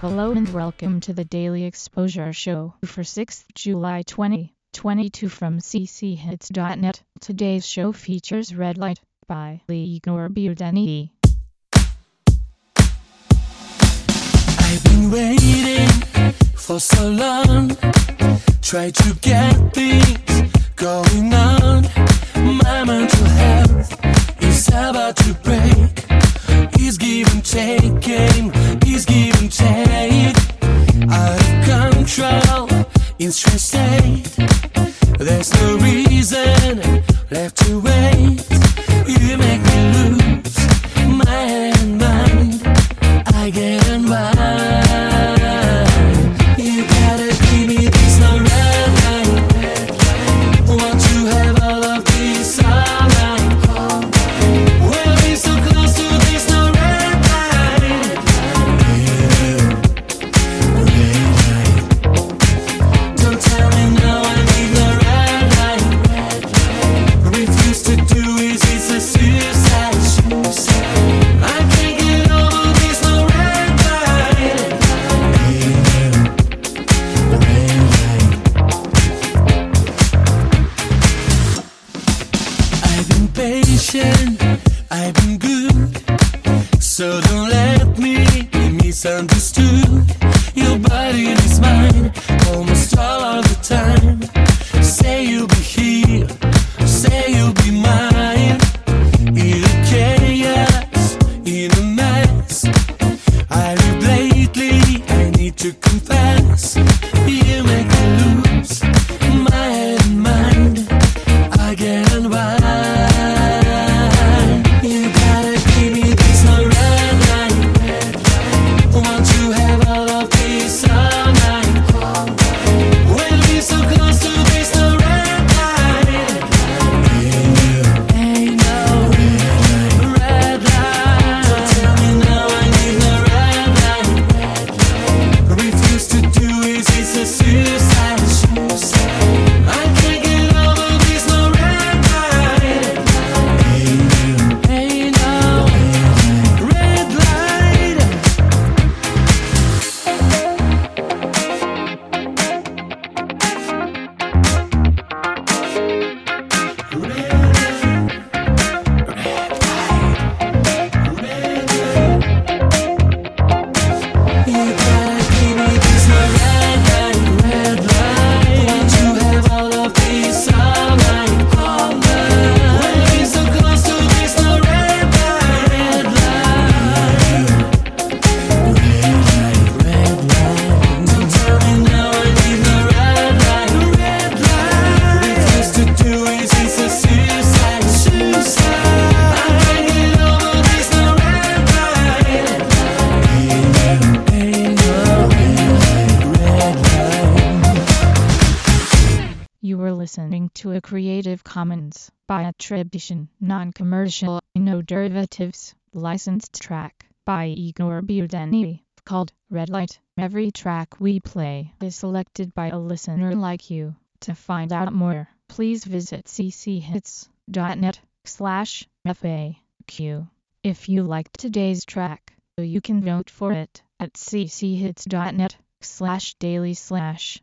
Hello and welcome to the Daily Exposure Show for 6th July 2022 from cchits.net. Today's show features Red Light by Igor Budeni. I've been waiting for so long. Try to get things take. Out of control. There's no reason left to wait. I've been good. So don't let me be misunderstood. Your body is mine almost all of the time. Say you'll be here, say you'll be mine. In a chaos, in a mess. I lately, I need to confess. You make me lose my head and mind. I get. A Creative Commons by attribution, non-commercial, no derivatives, licensed track by Igor Budeni called Red Light. Every track we play is selected by a listener like you. To find out more, please visit cchits.net slash FAQ. If you liked today's track, you can vote for it at cchits.net slash daily slash